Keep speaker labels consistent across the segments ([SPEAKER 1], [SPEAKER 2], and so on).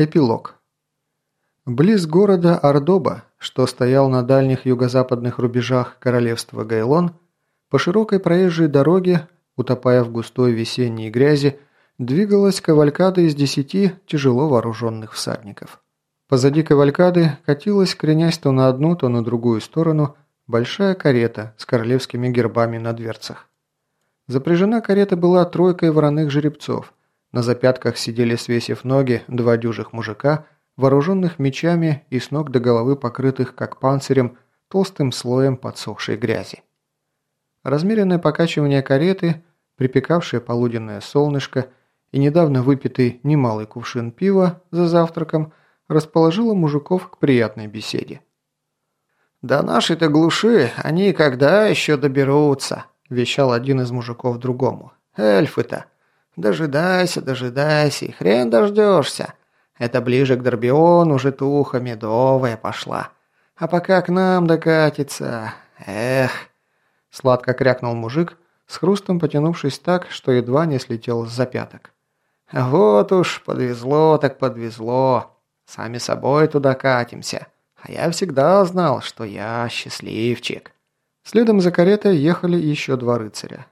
[SPEAKER 1] Эпилог. Близ города Ордоба, что стоял на дальних юго-западных рубежах королевства Гайлон, по широкой проезжей дороге, утопая в густой весенней грязи, двигалась кавалькада из десяти тяжело вооруженных всадников. Позади кавалькады катилась, кренясь то на одну, то на другую сторону, большая карета с королевскими гербами на дверцах. Запряжена карета была тройкой вороных жеребцов – на запятках сидели, свесив ноги, два дюжих мужика, вооруженных мечами и с ног до головы покрытых, как панцирем, толстым слоем подсохшей грязи. Размеренное покачивание кареты, припекавшее полуденное солнышко и недавно выпитый немалый кувшин пива за завтраком расположило мужиков к приятной беседе. «До нашей-то глуши они когда еще доберутся?» – вещал один из мужиков другому. «Эльфы-то! Дожидайся, дожидайся, и хрен дождешься. Это ближе к Дорбиону житуха медовая пошла. А пока к нам докатится... Эх!» Сладко крякнул мужик, с хрустом потянувшись так, что едва не слетел с запяток. «Вот уж, подвезло так подвезло. Сами собой туда катимся. А я всегда знал, что я счастливчик». Следом за каретой ехали еще два рыцаря.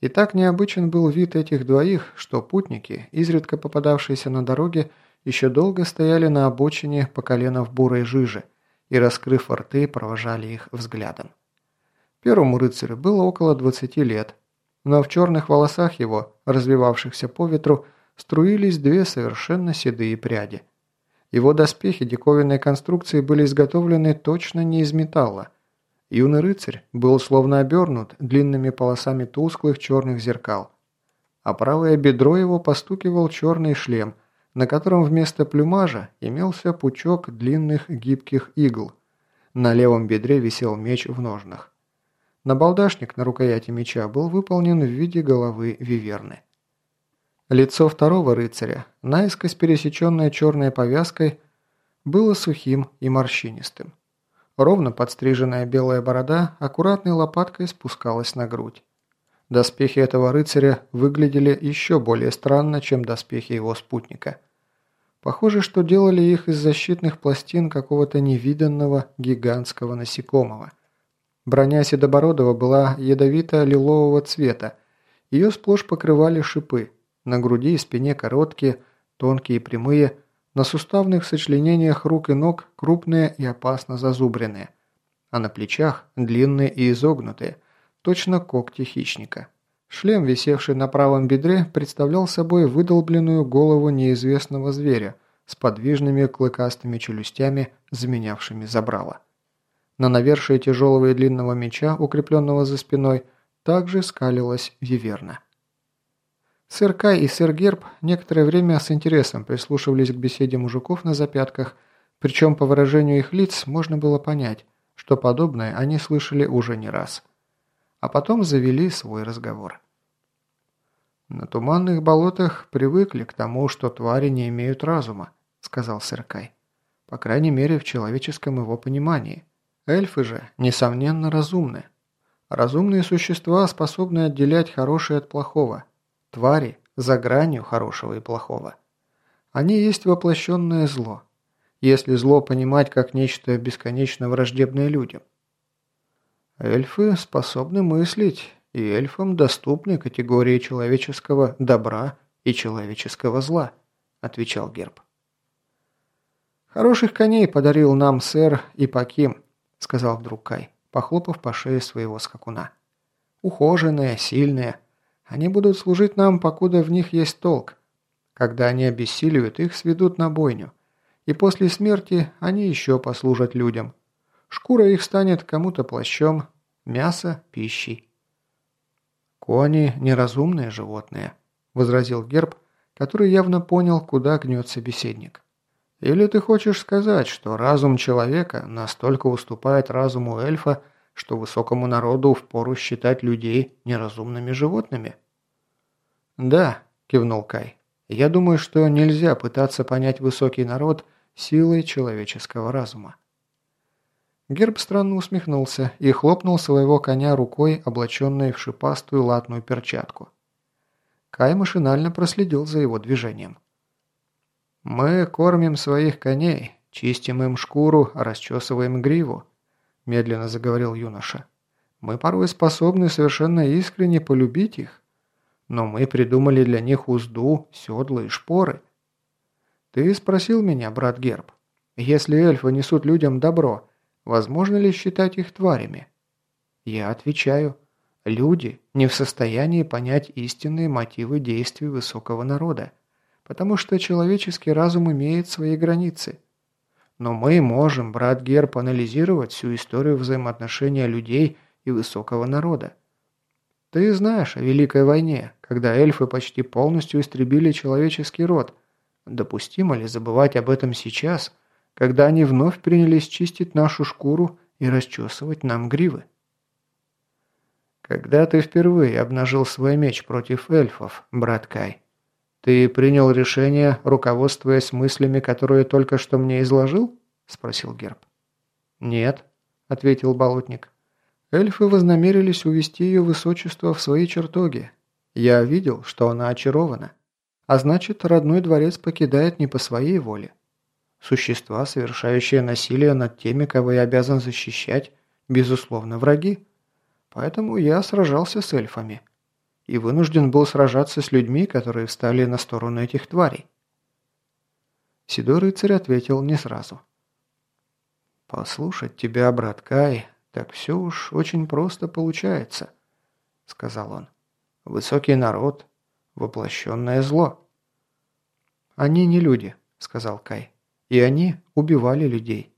[SPEAKER 1] И так необычен был вид этих двоих, что путники, изредка попадавшиеся на дороге, еще долго стояли на обочине по колено в бурой жиже и, раскрыв рты, провожали их взглядом. Первому рыцарю было около 20 лет, но в черных волосах его, развивавшихся по ветру, струились две совершенно седые пряди. Его доспехи диковинной конструкции были изготовлены точно не из металла, Юный рыцарь был словно обернут длинными полосами тусклых черных зеркал, а правое бедро его постукивал черный шлем, на котором вместо плюмажа имелся пучок длинных гибких игл. На левом бедре висел меч в ножнах. Набалдашник на рукояти меча был выполнен в виде головы виверны. Лицо второго рыцаря, наискось пересеченное черной повязкой, было сухим и морщинистым. Ровно подстриженная белая борода аккуратной лопаткой спускалась на грудь. Доспехи этого рыцаря выглядели еще более странно, чем доспехи его спутника. Похоже, что делали их из защитных пластин какого-то невиданного гигантского насекомого. Броня Седобородова была ядовито-лилового цвета. Ее сплошь покрывали шипы. На груди и спине короткие, тонкие и прямые – на суставных сочленениях рук и ног крупные и опасно зазубренные, а на плечах длинные и изогнутые, точно когти хищника. Шлем, висевший на правом бедре, представлял собой выдолбленную голову неизвестного зверя с подвижными клыкастыми челюстями, заменявшими забрало. На навершие тяжелого и длинного меча, укрепленного за спиной, также скалилась виверна. Сэр Кай и сэр Герб некоторое время с интересом прислушивались к беседе мужиков на запятках, причем по выражению их лиц можно было понять, что подобное они слышали уже не раз. А потом завели свой разговор. «На туманных болотах привыкли к тому, что твари не имеют разума», — сказал сэр Кай. «По крайней мере, в человеческом его понимании. Эльфы же, несомненно, разумны. Разумные существа способны отделять хорошее от плохого» Твари за гранью хорошего и плохого. Они есть воплощенное зло, если зло понимать как нечто бесконечно враждебное людям. Эльфы способны мыслить, и эльфам доступны категории человеческого добра и человеческого зла, отвечал Герб. «Хороших коней подарил нам сэр Ипаким», — сказал вдруг Кай, похлопав по шее своего скакуна. «Ухоженные, сильные, они будут служить нам, покуда в них есть толк. Когда они обессиливают, их сведут на бойню. И после смерти они еще послужат людям. Шкура их станет кому-то плащом, мясо – пищей. «Кони – неразумные животные», – возразил Герб, который явно понял, куда гнет собеседник. «Или ты хочешь сказать, что разум человека настолько уступает разуму эльфа, что высокому народу впору считать людей неразумными животными?» «Да», – кивнул Кай. «Я думаю, что нельзя пытаться понять высокий народ силой человеческого разума». Герб странно усмехнулся и хлопнул своего коня рукой, облаченной в шипастую латную перчатку. Кай машинально проследил за его движением. Мы кормим своих коней, чистим им шкуру, расчесываем гриву», – медленно заговорил юноша. «Мы порой способны совершенно искренне полюбить их, но мы придумали для них узду, седла и шпоры. Ты спросил меня, брат Герб, если эльфы несут людям добро, возможно ли считать их тварями? Я отвечаю, люди не в состоянии понять истинные мотивы действий высокого народа, потому что человеческий разум имеет свои границы. Но мы можем, брат Герб, анализировать всю историю взаимоотношения людей и высокого народа. Ты знаешь о Великой войне, когда эльфы почти полностью истребили человеческий род. Допустимо ли забывать об этом сейчас, когда они вновь принялись чистить нашу шкуру и расчесывать нам гривы? Когда ты впервые обнажил свой меч против эльфов, брат Кай, ты принял решение, руководствуясь мыслями, которые только что мне изложил? Спросил Герб. Нет, ответил болотник. Эльфы вознамерились увести ее высочество в свои чертоги. Я видел, что она очарована. А значит, родной дворец покидает не по своей воле. Существа, совершающие насилие над теми, кого я обязан защищать, безусловно, враги. Поэтому я сражался с эльфами. И вынужден был сражаться с людьми, которые встали на сторону этих тварей. Седой рыцарь ответил не сразу. «Послушать тебя, брат Кай, «Так все уж очень просто получается», — сказал он. «Высокий народ, воплощенное зло». «Они не люди», — сказал Кай. «И они убивали людей.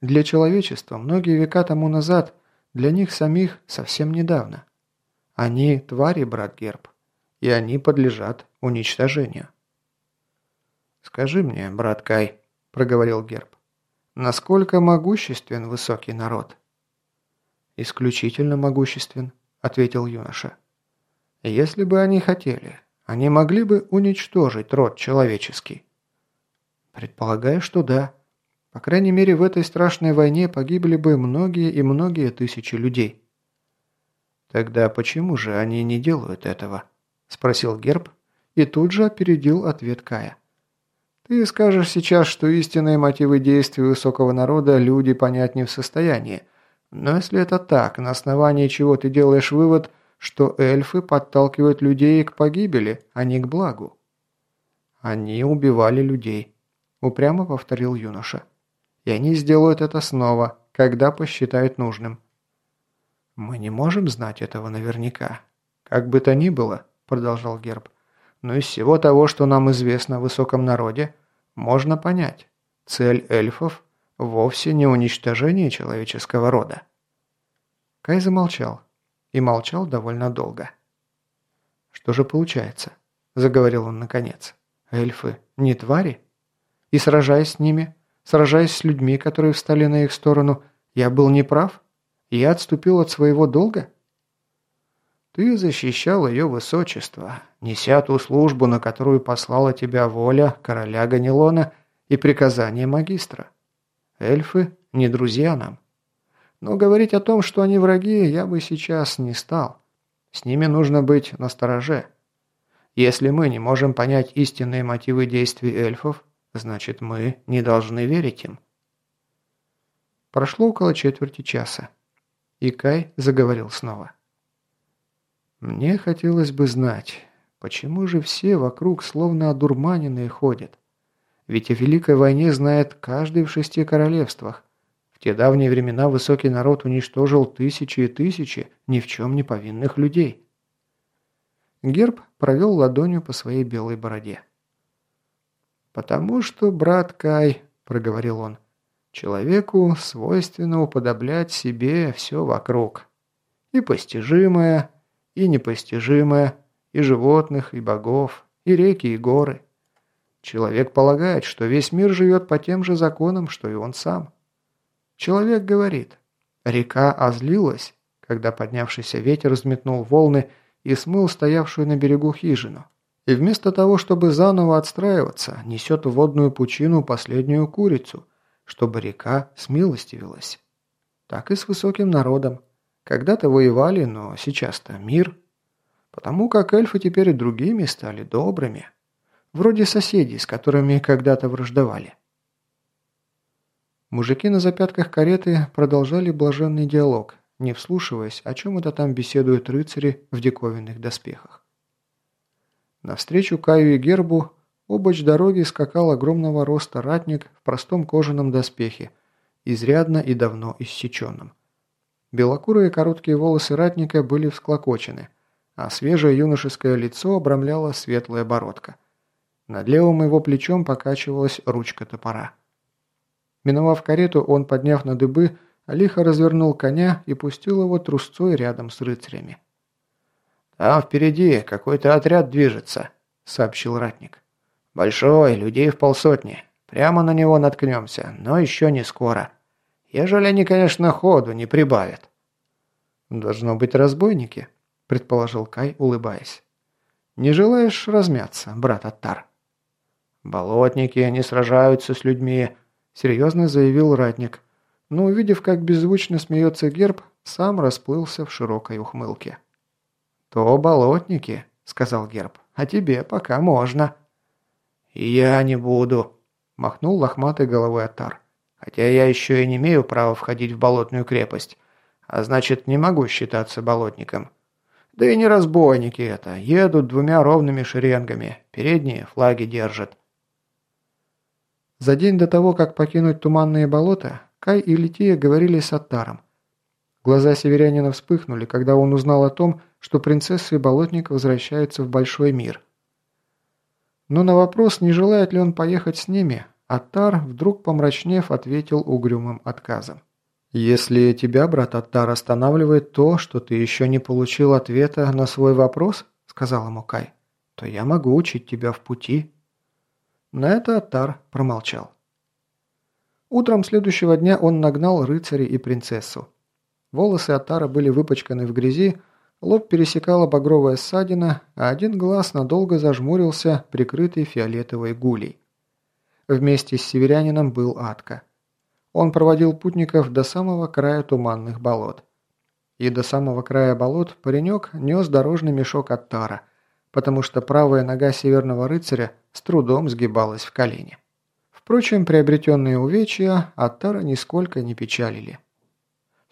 [SPEAKER 1] Для человечества многие века тому назад, для них самих совсем недавно. Они твари, брат Герб, и они подлежат уничтожению». «Скажи мне, брат Кай», — проговорил Герб, — «насколько могуществен высокий народ?» «Исключительно могуществен», – ответил юноша. «Если бы они хотели, они могли бы уничтожить род человеческий». «Предполагаю, что да. По крайней мере, в этой страшной войне погибли бы многие и многие тысячи людей». «Тогда почему же они не делают этого?» – спросил Герб и тут же опередил ответ Кая. «Ты скажешь сейчас, что истинные мотивы действий высокого народа люди понять не в состоянии, но если это так, на основании чего ты делаешь вывод, что эльфы подталкивают людей к погибели, а не к благу? Они убивали людей, упрямо повторил юноша. И они сделают это снова, когда посчитают нужным. Мы не можем знать этого наверняка. Как бы то ни было, продолжал Герб, но из всего того, что нам известно о высоком народе, можно понять. Цель эльфов вовсе не уничтожение человеческого рода. Кай замолчал. И молчал довольно долго. «Что же получается?» – заговорил он наконец. «Эльфы не твари? И сражаясь с ними, сражаясь с людьми, которые встали на их сторону, я был неправ? Я отступил от своего долга?» «Ты защищал ее высочество, неся ту службу, на которую послала тебя воля короля Ганилона и приказание магистра. Эльфы не друзья нам. Но говорить о том, что они враги, я бы сейчас не стал. С ними нужно быть настороже. Если мы не можем понять истинные мотивы действий эльфов, значит мы не должны верить им. Прошло около четверти часа. И Кай заговорил снова. «Мне хотелось бы знать, почему же все вокруг словно одурманенные ходят? Ведь о Великой войне знает каждый в шести королевствах. В те давние времена высокий народ уничтожил тысячи и тысячи ни в чем не повинных людей. Герб провел ладонью по своей белой бороде. «Потому что, брат Кай», — проговорил он, — «человеку свойственно уподоблять себе все вокруг. И постижимое, и непостижимое, и животных, и богов, и реки, и горы. Человек полагает, что весь мир живет по тем же законам, что и он сам. Человек говорит, река озлилась, когда поднявшийся ветер взметнул волны и смыл стоявшую на берегу хижину. И вместо того, чтобы заново отстраиваться, несет в водную пучину последнюю курицу, чтобы река смилостивилась. Так и с высоким народом. Когда-то воевали, но сейчас-то мир. Потому как эльфы теперь и другими стали добрыми. Вроде соседей, с которыми когда-то враждовали. Мужики на запятках кареты продолжали блаженный диалог, не вслушиваясь, о чем это там беседуют рыцари в диковинных доспехах. Навстречу Каю и Гербу обочь дороги скакал огромного роста ратник в простом кожаном доспехе, изрядно и давно иссеченном. Белокурые короткие волосы ратника были всклокочены, а свежее юношеское лицо обрамляла светлая бородка. Над левым его плечом покачивалась ручка топора. Миновав карету, он, подняв на дыбы, лихо развернул коня и пустил его трусцой рядом с рыцарями. «Там впереди какой-то отряд движется», — сообщил ратник. «Большой, людей в полсотни. Прямо на него наткнемся, но еще не скоро. Ежели они, конечно, ходу не прибавят». «Должно быть разбойники», — предположил Кай, улыбаясь. «Не желаешь размяться, брат Аттар?» «Болотники, они сражаются с людьми», – серьезно заявил ратник, но, увидев, как беззвучно смеется герб, сам расплылся в широкой ухмылке. «То болотники», – сказал герб, – «а тебе пока можно». «Я не буду», – махнул лохматой головой Атар. «Хотя я еще и не имею права входить в болотную крепость, а значит, не могу считаться болотником». Да и не разбойники это, едут двумя ровными шеренгами, передние флаги держат. За день до того, как покинуть туманные болота, Кай и Лития говорили с Аттаром. Глаза северянина вспыхнули, когда он узнал о том, что принцесса и болотник возвращаются в большой мир. Но на вопрос, не желает ли он поехать с ними, Аттар, вдруг помрачнев, ответил угрюмым отказом. «Если тебя, брат Аттар, останавливает то, что ты еще не получил ответа на свой вопрос, — сказал ему Кай, — то я могу учить тебя в пути, на это Аттар промолчал. Утром следующего дня он нагнал рыцаря и принцессу. Волосы Аттара были выпачканы в грязи, лоб пересекала багровая ссадина, а один глаз надолго зажмурился, прикрытый фиолетовой гулей. Вместе с северянином был Атка. Он проводил путников до самого края туманных болот. И до самого края болот паренек нес дорожный мешок Аттара – потому что правая нога северного рыцаря с трудом сгибалась в колени. Впрочем, приобретенные увечья Аттара нисколько не печалили.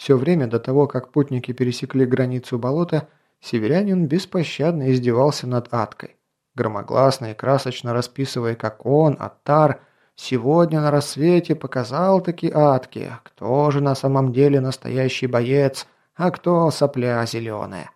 [SPEAKER 1] Все время до того, как путники пересекли границу болота, северянин беспощадно издевался над Аткой, громогласно и красочно расписывая, как он, Аттар, сегодня на рассвете показал таки Атке, кто же на самом деле настоящий боец, а кто сопля зеленая.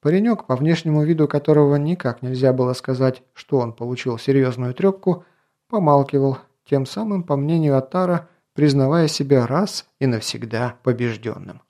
[SPEAKER 1] Паренек, по внешнему виду которого никак нельзя было сказать, что он получил серьезную трепку, помалкивал, тем самым, по мнению Атара, признавая себя раз и навсегда побежденным.